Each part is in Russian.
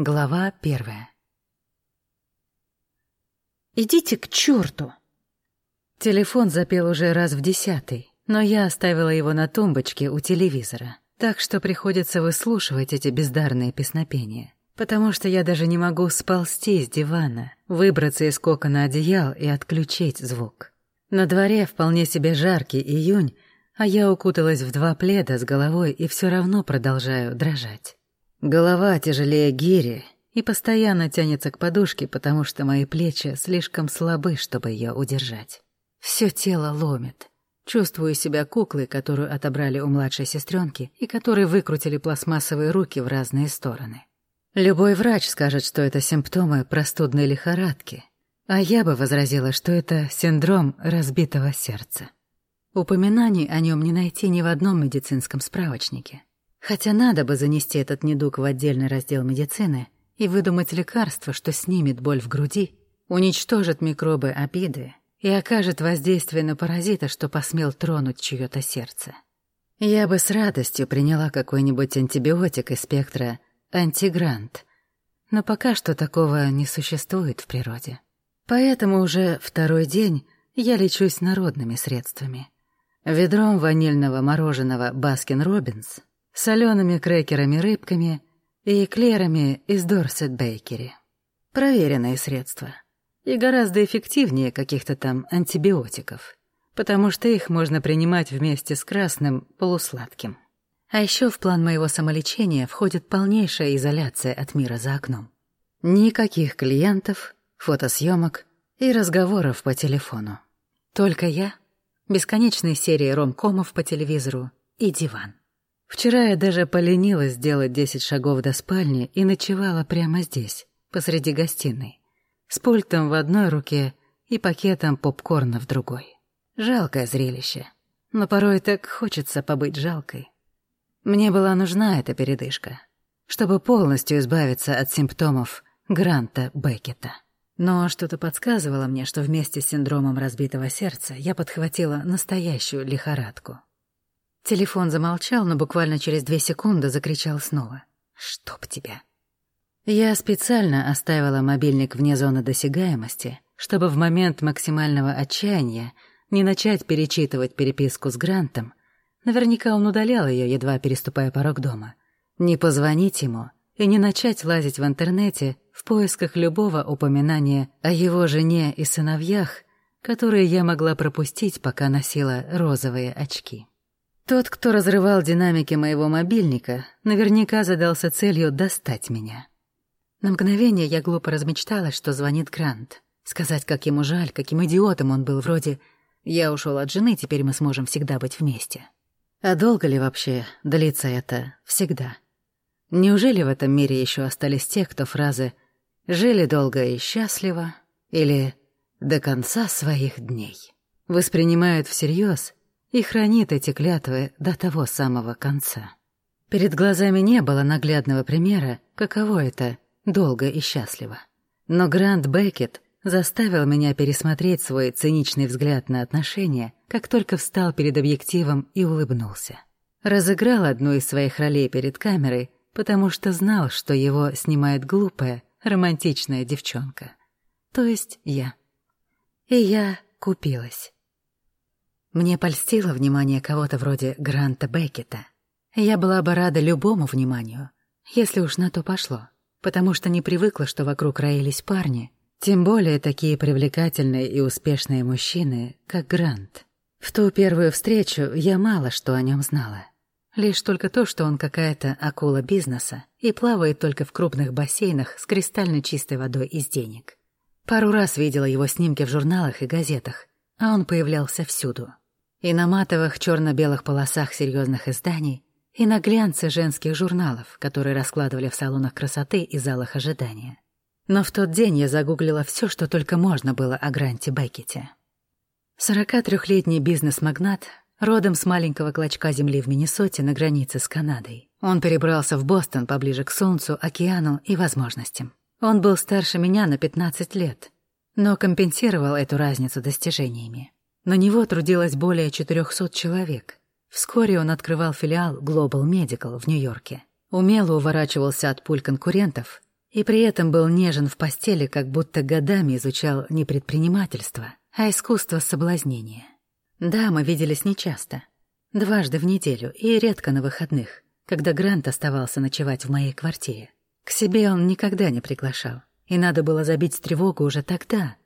Глава первая. «Идите к черту!» Телефон запел уже раз в десятый, но я оставила его на тумбочке у телевизора, так что приходится выслушивать эти бездарные песнопения, потому что я даже не могу сползти с дивана, выбраться из кокона одеял и отключить звук. На дворе вполне себе жаркий июнь, а я укуталась в два пледа с головой и все равно продолжаю дрожать. Голова тяжелее гири и постоянно тянется к подушке, потому что мои плечи слишком слабы, чтобы ее удержать. Все тело ломит. Чувствую себя куклой, которую отобрали у младшей сестренки и которой выкрутили пластмассовые руки в разные стороны. Любой врач скажет, что это симптомы простудной лихорадки, а я бы возразила, что это синдром разбитого сердца. Упоминаний о нем не найти ни в одном медицинском справочнике. Хотя надо бы занести этот недуг в отдельный раздел медицины и выдумать лекарство, что снимет боль в груди, уничтожит микробы обиды и окажет воздействие на паразита, что посмел тронуть чьё-то сердце. Я бы с радостью приняла какой-нибудь антибиотик из спектра антигрант, но пока что такого не существует в природе. Поэтому уже второй день я лечусь народными средствами. Ведром ванильного мороженого «Баскин Робинс», солеными крекерами-рыбками и эклерами из Дорсет Бейкери. Проверенные средства. И гораздо эффективнее каких-то там антибиотиков, потому что их можно принимать вместе с красным полусладким. А еще в план моего самолечения входит полнейшая изоляция от мира за окном. Никаких клиентов, фотосъемок и разговоров по телефону. Только я, бесконечные серии ромкомов по телевизору и диван. Вчера я даже поленилась сделать десять шагов до спальни и ночевала прямо здесь, посреди гостиной, с пультом в одной руке и пакетом попкорна в другой. Жалкое зрелище, но порой так хочется побыть жалкой. Мне была нужна эта передышка, чтобы полностью избавиться от симптомов Гранта Беккета. Но что-то подсказывало мне, что вместе с синдромом разбитого сердца я подхватила настоящую лихорадку — Телефон замолчал, но буквально через две секунды закричал снова. «Чтоб тебя!» Я специально оставила мобильник вне зоны досягаемости, чтобы в момент максимального отчаяния не начать перечитывать переписку с Грантом, наверняка он удалял ее, едва переступая порог дома, не позвонить ему и не начать лазить в интернете в поисках любого упоминания о его жене и сыновьях, которые я могла пропустить, пока носила розовые очки. Тот, кто разрывал динамики моего мобильника, наверняка задался целью достать меня. На мгновение я глупо размечталась, что звонит Грант. Сказать, как ему жаль, каким идиотом он был, вроде «Я ушел от жены, теперь мы сможем всегда быть вместе». А долго ли вообще длится это «всегда»? Неужели в этом мире еще остались те, кто фразы «жили долго и счастливо» или «до конца своих дней» воспринимают всерьез и хранит эти клятвы до того самого конца. Перед глазами не было наглядного примера, каково это — долго и счастливо. Но Грант Беккет заставил меня пересмотреть свой циничный взгляд на отношения, как только встал перед объективом и улыбнулся. Разыграл одну из своих ролей перед камерой, потому что знал, что его снимает глупая, романтичная девчонка. То есть я. И я купилась. Мне польстило внимание кого-то вроде Гранта Беккета. Я была бы рада любому вниманию, если уж на то пошло, потому что не привыкла, что вокруг роились парни, тем более такие привлекательные и успешные мужчины, как Грант. В ту первую встречу я мало что о нем знала. Лишь только то, что он какая-то акула бизнеса и плавает только в крупных бассейнах с кристально чистой водой из денег. Пару раз видела его снимки в журналах и газетах, а он появлялся всюду. И на матовых черно-белых полосах серьезных изданий, и на глянце женских журналов, которые раскладывали в салонах красоты и залах ожидания. Но в тот день я загуглила все, что только можно было о Гранте Беккете. 43-летний бизнес-магнат, родом с маленького клочка земли в Миннесоте на границе с Канадой. Он перебрался в Бостон поближе к солнцу, океану и возможностям. Он был старше меня на 15 лет — но компенсировал эту разницу достижениями. На него трудилось более 400 человек. Вскоре он открывал филиал Global Medical в Нью-Йорке. Умело уворачивался от пуль конкурентов и при этом был нежен в постели, как будто годами изучал не предпринимательство, а искусство соблазнения. Да, мы виделись нечасто. Дважды в неделю и редко на выходных, когда Грант оставался ночевать в моей квартире. К себе он никогда не приглашал, и надо было забить тревогу уже тогда.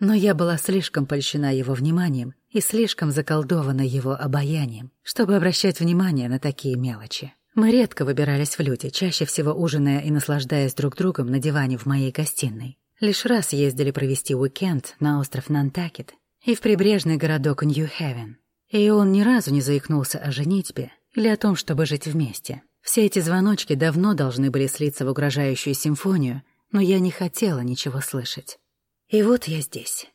Но я была слишком польщена его вниманием и слишком заколдована его обаянием, чтобы обращать внимание на такие мелочи. Мы редко выбирались в люди, чаще всего ужиная и наслаждаясь друг другом на диване в моей гостиной. Лишь раз ездили провести уикенд на остров Нантакет и в прибрежный городок Нью-Хевен. И он ни разу не заикнулся о женитьбе или о том, чтобы жить вместе. Все эти звоночки давно должны были слиться в угрожающую симфонию, но я не хотела ничего слышать. И вот я здесь.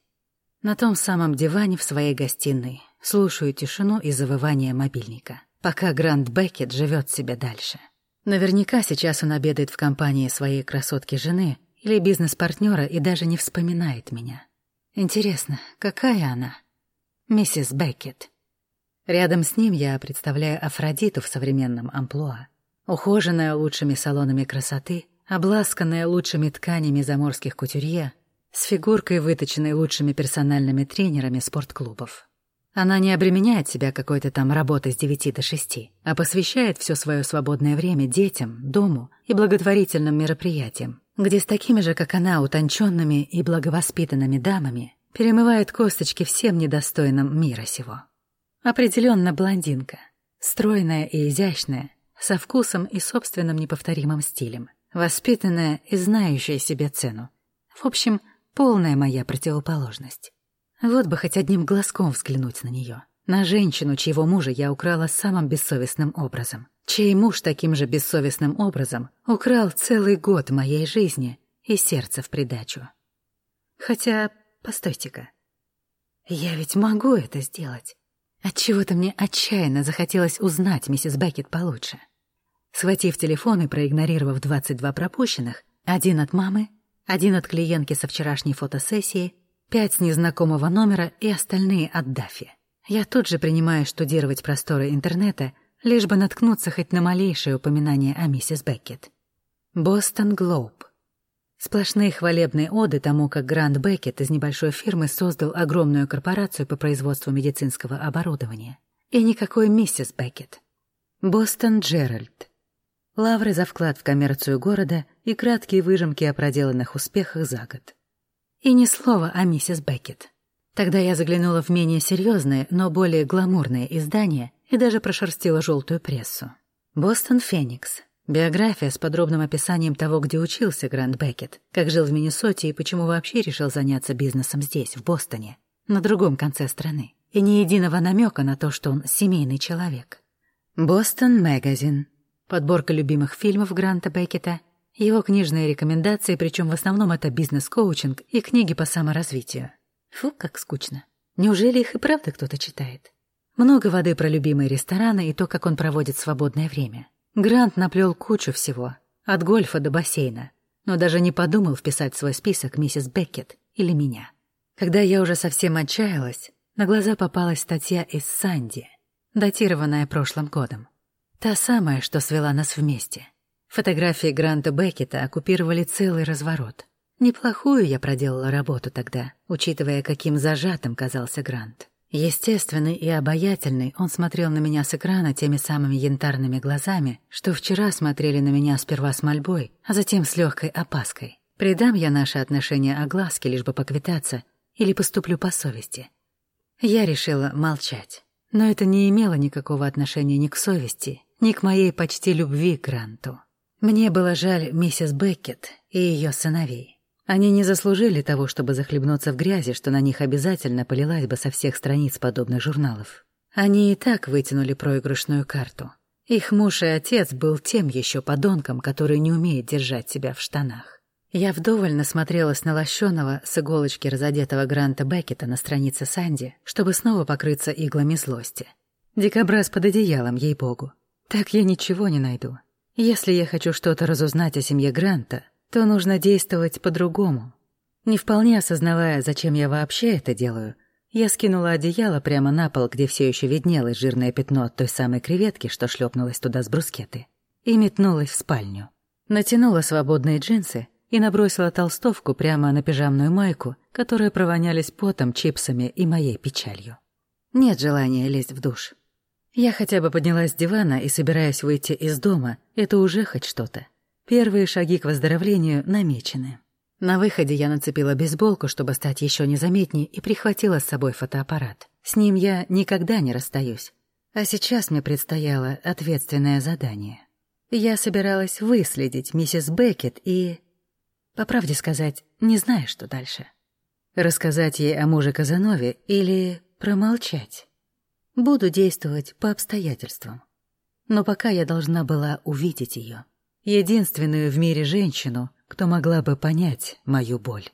На том самом диване в своей гостиной слушаю тишину и завывание мобильника пока Грант Беккет живет себе дальше. Наверняка сейчас он обедает в компании своей красотки-жены или бизнес-партнера и даже не вспоминает меня. Интересно, какая она? Миссис Беккет. Рядом с ним я представляю Афродиту в современном амплуа. Ухоженная лучшими салонами красоты, обласканная лучшими тканями заморских кутюрье, с фигуркой, выточенной лучшими персональными тренерами спортклубов. Она не обременяет себя какой-то там работой с девяти до шести, а посвящает все свое свободное время детям, дому и благотворительным мероприятиям, где с такими же, как она, утонченными и благовоспитанными дамами перемывает косточки всем недостойным мира сего. Определенно блондинка, стройная и изящная, со вкусом и собственным неповторимым стилем, воспитанная и знающая себе цену. В общем, полная моя противоположность. Вот бы хоть одним глазком взглянуть на нее. На женщину, чьего мужа я украла самым бессовестным образом. Чей муж таким же бессовестным образом украл целый год моей жизни и сердце в придачу. Хотя, постойте-ка, я ведь могу это сделать. Отчего-то мне отчаянно захотелось узнать миссис Беккет получше. Схватив телефон и проигнорировав 22 пропущенных, один от мамы, один от клиентки со вчерашней фотосессии — Пять с незнакомого номера и остальные от Даффи. Я тут же принимаю штудировать просторы интернета, лишь бы наткнуться хоть на малейшее упоминание о миссис Беккет. Бостон Глоуб. Сплошные хвалебные оды тому, как Грант Беккет из небольшой фирмы создал огромную корпорацию по производству медицинского оборудования. И никакой миссис Беккет. Бостон Джеральд. Лавры за вклад в коммерцию города и краткие выжимки о проделанных успехах за год. И ни слова о миссис Беккет. Тогда я заглянула в менее серьезные, но более гламурные издания и даже прошерстила желтую прессу. «Бостон Феникс». Биография с подробным описанием того, где учился Грант Беккет, как жил в Миннесоте и почему вообще решил заняться бизнесом здесь, в Бостоне, на другом конце страны. И ни единого намека на то, что он семейный человек. «Бостон Мэгазин». Подборка любимых фильмов Гранта Беккета — его книжные рекомендации, причем в основном это бизнес-коучинг и книги по саморазвитию. Фу, как скучно. Неужели их и правда кто-то читает? Много воды про любимые рестораны и то, как он проводит свободное время. Грант наплел кучу всего, от гольфа до бассейна, но даже не подумал вписать в свой список миссис Беккет или меня. Когда я уже совсем отчаялась, на глаза попалась статья из Санди, датированная прошлым годом. Та самая, что свела нас вместе. Фотографии Гранта Беккета оккупировали целый разворот. Неплохую я проделала работу тогда, учитывая, каким зажатым казался Грант. Естественный и обаятельный, он смотрел на меня с экрана теми самыми янтарными глазами, что вчера смотрели на меня сперва с мольбой, а затем с легкой опаской. Придам я наши отношения огласке, лишь бы поквитаться, или поступлю по совести. Я решила молчать. Но это не имело никакого отношения ни к совести, ни к моей почти любви к Гранту. Мне было жаль миссис Беккет и ее сыновей. Они не заслужили того, чтобы захлебнуться в грязи, что на них обязательно полилась бы со всех страниц подобных журналов. Они и так вытянули проигрышную карту. Их муж и отец был тем еще подонком, который не умеет держать себя в штанах. Я вдоволь насмотрелась на лощеного с иголочки разодетого Гранта Беккета на странице Санди, чтобы снова покрыться иглами злости. Дикобраз под одеялом, ей-богу. Так я ничего не найду. Если я хочу что-то разузнать о семье Гранта, то нужно действовать по-другому. Не вполне осознавая, зачем я вообще это делаю, я скинула одеяло прямо на пол, где все еще виднелось жирное пятно от той самой креветки, что шлепнулась туда с брускеты, и метнулась в спальню. Натянула свободные джинсы и набросила толстовку прямо на пижамную майку, которая провонялись потом, чипсами и моей печалью. Нет желания лезть в душ. Я хотя бы поднялась с дивана и собираюсь выйти из дома, это уже хоть что-то. Первые шаги к выздоровлению намечены. На выходе я нацепила бейсболку, чтобы стать еще незаметней, и прихватила с собой фотоаппарат. С ним я никогда не расстаюсь. А сейчас мне предстояло ответственное задание. Я собиралась выследить миссис Беккет и... По правде сказать, не знаю, что дальше. Рассказать ей о муже Казанове или промолчать. Буду действовать по обстоятельствам. Но пока я должна была увидеть ее, Единственную в мире женщину, кто могла бы понять мою боль.